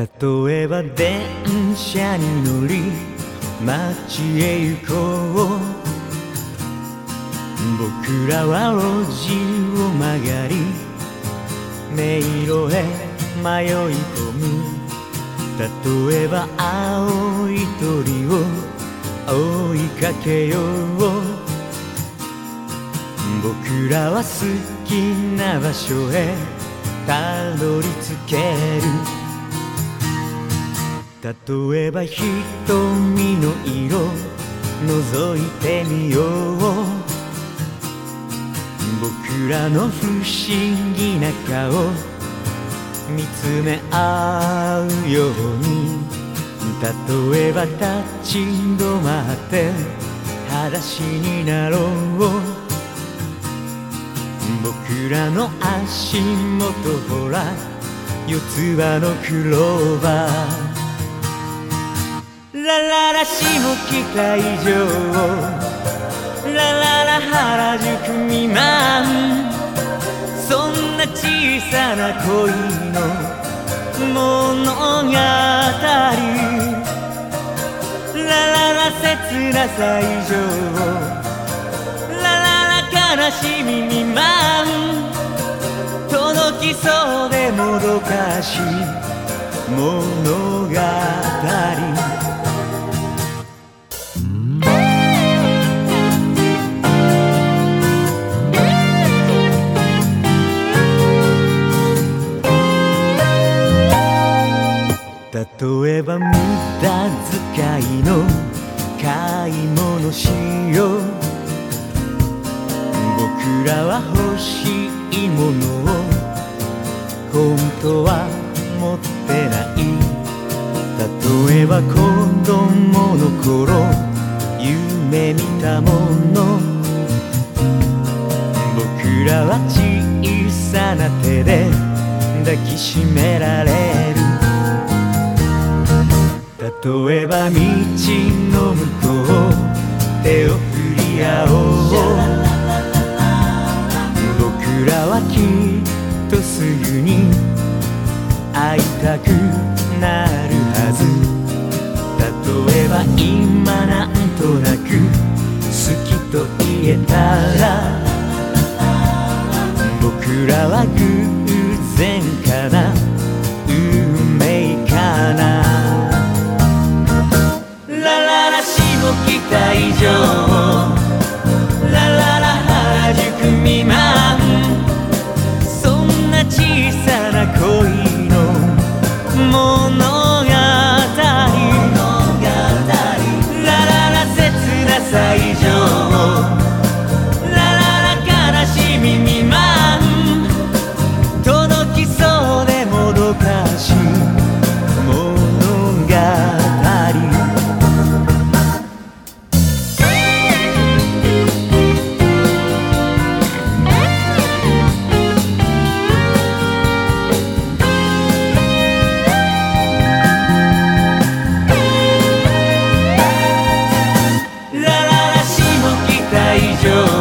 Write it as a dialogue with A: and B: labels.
A: 例えば電車に乗り街へ行こう。僕らは路地を曲がり迷路へ迷い込む例えば青い鳥を追いかけよう。僕らは好きな場所へたどり着ける。例えば瞳の色覗いてみよう僕らの不思議な顔見つめ合うように例えば立ち止まって裸足になろう僕らの足元ほら四つ葉のクローバーラララ下北以上ラララ原宿未満。そんな小さな恋の物語。ラララ切なさ以上。ラララ悲しみ未満。届きそうでもどかしい物語。例えば無駄遣いの買い物しよう。僕らは欲しいものを本当は持ってない。例えば子供の頃夢見たもの。僕らは小さな手で抱きしめられ例えば道の向こう。手を振り合おう。僕らはきっとすぐに会いたくなるはず例えば今なんとなく好きと言えたら僕らは偶 your